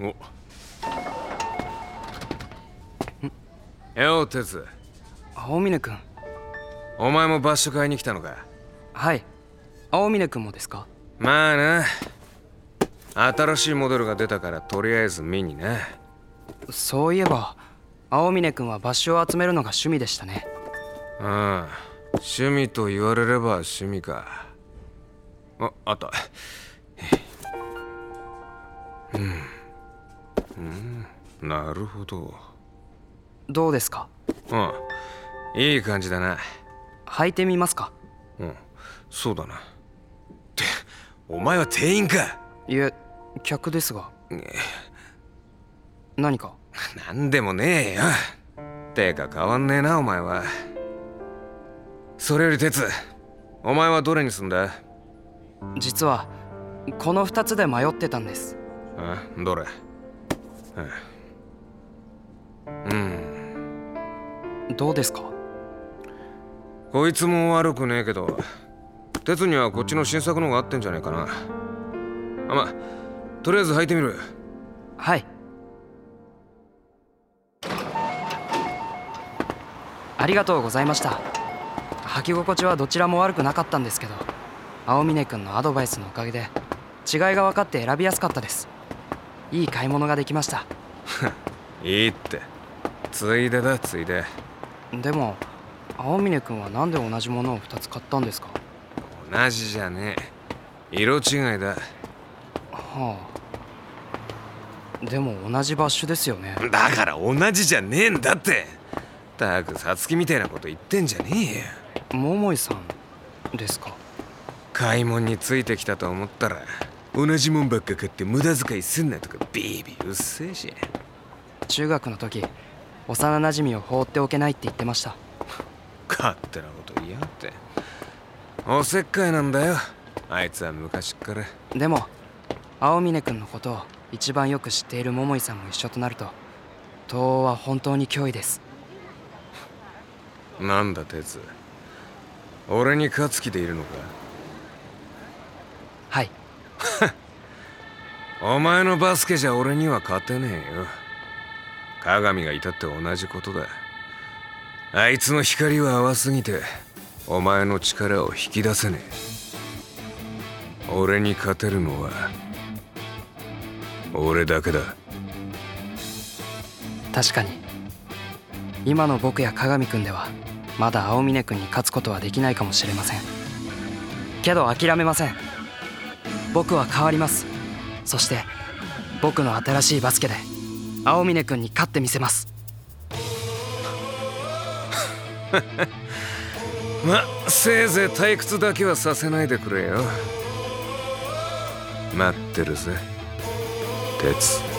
お。よう哲青峰君お前もバッシュ買いに来たのか？はい。青峰君もですか？まあな。新しいモデルが出たからとりあえず見にな。そういえば青峰君はバッシュを集めるのが趣味でしたね。ああ趣味と言われれば趣味か。ああったなるほど。どうですか？うん。いい感じだな履いてみますか？うん。そうだな。ってお前は店員か？いえ客ですが。何か？なんでもねえよ。てか変わんねえなお前は。それより鉄お前はどれにすんだ？実はこの2つで迷ってたんです。あどれ？うんどうですか？こいつも悪くねえけど鉄にはこっちの新作のがあってんじゃねえかな。あまとりあえず履いてみる。はい。ありがとうございました。履き心地はどちらも悪くなかったんですけど青峰君のアドバイスのおかげで違いが分かって選びやすかったです。いい買い物ができました。いいってついでだついで。でも青峰君は何で同じものを2つ買ったんですか？同じじゃねえ。色違いだ。はあ。でも同じバッシュですよね。だから同じじゃねえんだって。たくさつきみたいなこと言ってんじゃねえよ。桃井さんですか？買い物についてきたと思ったら同じもんばっか買って無駄遣いすんなとかビービーうっせえし。中学の時幼なじみを放っておけないって言ってました。勝手なこと言いやがって。おせっかいなんだよ。あいつは昔っから。でも青峰君のことを一番よく知っている桃井さんも一緒となると東欧は本当に脅威です。なんだ鉄。俺に勝つ気でいるのか？はい。お前のバスケじゃ俺には勝てねえよ鏡がいたって同じことだ。あいつの光は淡すぎてお前の力を引き出せねえ。俺に勝てるのは俺だけだ。確かに。今の僕や鏡くんではまだ青峰君に勝つことはできないかもしれません。けど諦めません。僕は変わります。そして僕の新しいバスケで。青峰君に勝ってみせます。ませいぜい退屈だけはさせないでくれよ。待ってるぜ。鉄。